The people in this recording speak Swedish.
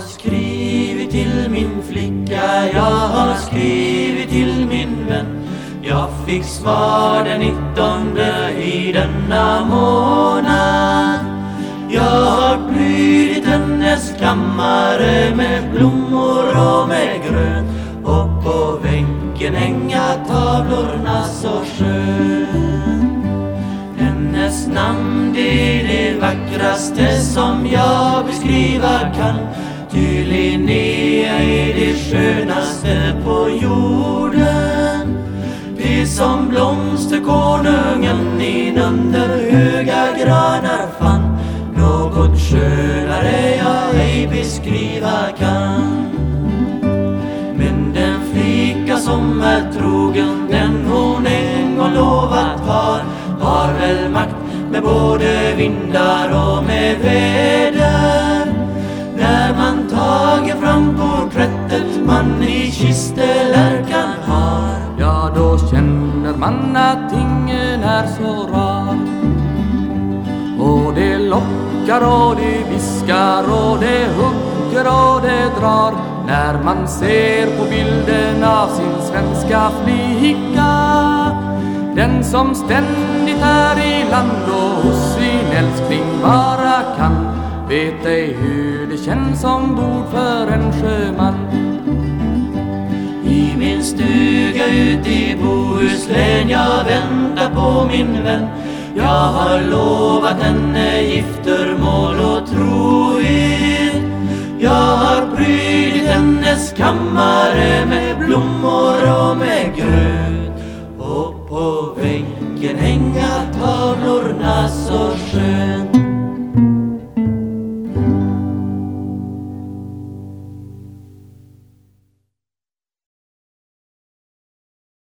har skrivit till min flicka, jag har skrivit till min vän. Jag fick svar den 19 i denna månad. Jag har prydit hennes kammare med blommor och med grönt. Och på väggen hänga tavlorna så skönt. Hennes namn det är det vackraste som jag beskriva kan. Ty Linnea är det skönaste på jorden. Det som blomsterkonungen inunder höga granar fann. Något skönare jag ej beskriva kan. Men den flicka som är trogen den hon en gång lovat har Har väl makt med både vindar och med väder i kistelärkan har. Ja, då känner man att ingen är så rar. Och det lockar och det viskar och det hugger och det drar. När man ser på bilden av sin svenska flicka Den som ständigt är i land och hos sin älskling bara kan. Vet ej hur det känns ombord för en sjöman min stuga ut i Bohuslän. Jag väntar på min vän. Jag har lovat henne giftermål och trohet. Jag har prydit hennes kammare med blommor och med grönt.